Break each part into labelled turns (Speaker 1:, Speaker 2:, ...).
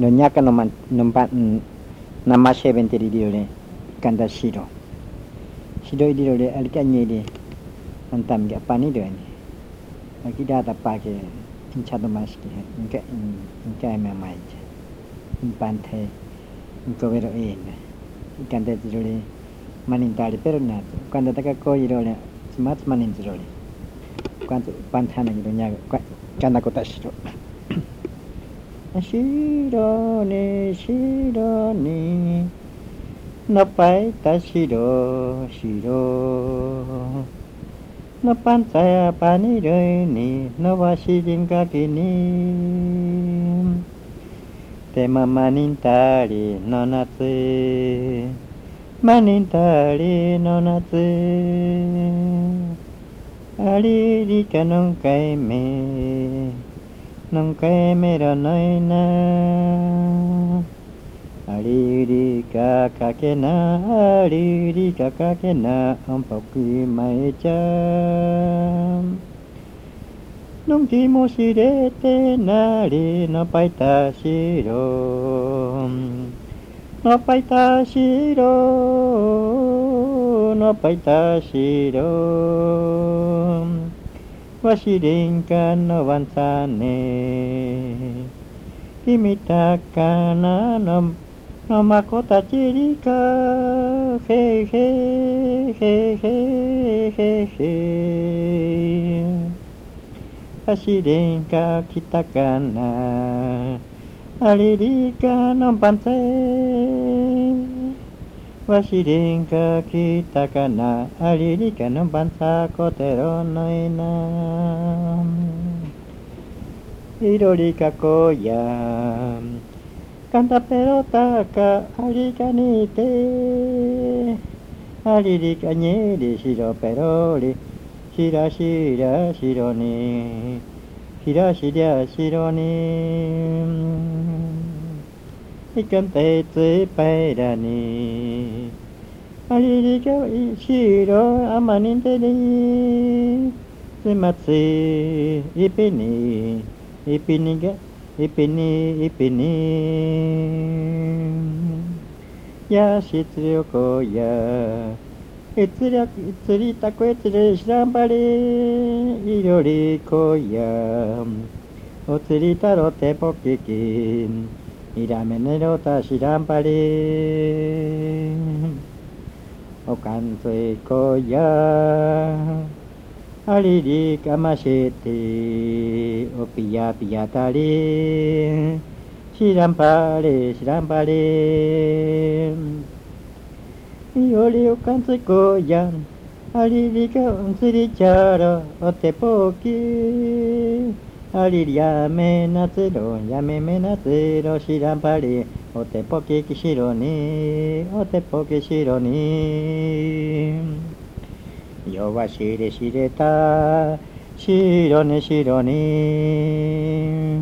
Speaker 1: Doña que no man no pa na ma she ben teri dio le kanda shiro. shiro i dio le al ka nye de antam ge pa ni de ni. Aki da ta pa ke in cha do ma shi ke in ka in ka ma mai je. In pan the in ko vero e ne. i kanda dio le manin tali pero na kanda ta ka ko dio le smart manin dio le. Kanda pan tha na dio nya kanda ko ta shiro. 白ね白ねのぱいた白白。のパンツやパニルにのわしりんかきに。てままにんたりの夏。まにんたりの夏。ありりかのんかいめ。なんか意めらないな。ありゆりかかけな、ありゆりかかけな、あんぱくいまいちゃん。のんきもしれてなりのぱいたしろ。のぱいたしろ。のぱいたしろ。かへへへへへへわしりんかきたかなありりかのばんせわしりんかきたかな。ありりかのばんさこてろのいな。いろりかこやかんたぺろたかありかにて。ありりかにりしろぺろりしらしらしろに。しらしりゃしろに。ikan te tse pai ra ni アリリキャウイシロアマニンテリーセマツイペニイペニゲイペニイペニヤシツヨコヤイツリアイツリタコイツリシランバリイロリコヤおつりたろてぽっききん。いらめねろたしらんぱりん。おかんついこや。ありりかましておぴやぴやたり。しらんぱりしらんぱりいおりおかんついこやありりかおんつりちゃらおてぽき。ありりやめなつろやめめなつろしらんぱりおてぽききしろにおてぽきしろに。よわしれしれたしろにしろに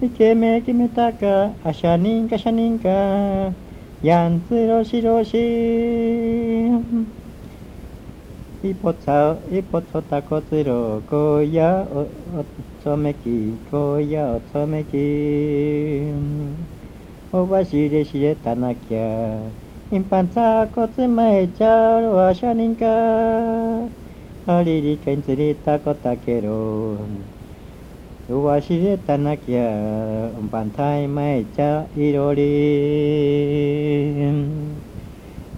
Speaker 1: いけめきめたかあしゃにんかしゃにんか。やんつろしろし。一歩さ一歩とたこつろこやおおつめきこやおつめき。おばしでしれたなきゃ。インパンサーコツマイチャロワシャニンカ。アりリケんつりたこたけろ。おばしでたなきゃ。インパンタイマイチャイロリ。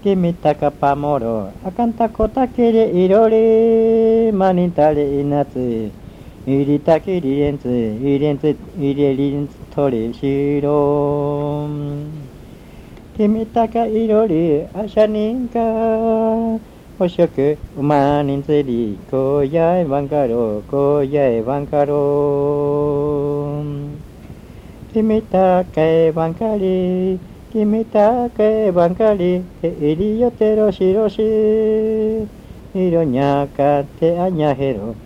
Speaker 1: 君高ぱもろ。あかんたこたけりいろりん。まにたれいなつい。入りたきりえんつ、入れんつ、入れりんつとりしろ。決めたかいろり、あしゃにんか。おしょく、う。まにんつり、こやいわんかろ、こやいわんかろ。決めたかいわんかり、決めたかいわんかり、いりよてろしろし。いろにゃかてあにゃへろ。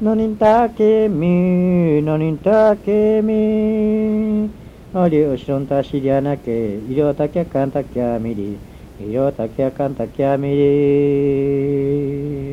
Speaker 1: のにんたけみのにんたけみ。ありおしろんたしりゃなけいろたきゃかんたきゃみりいろたきゃかんたきゃみり。